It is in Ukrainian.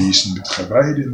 anschließend mittlerweile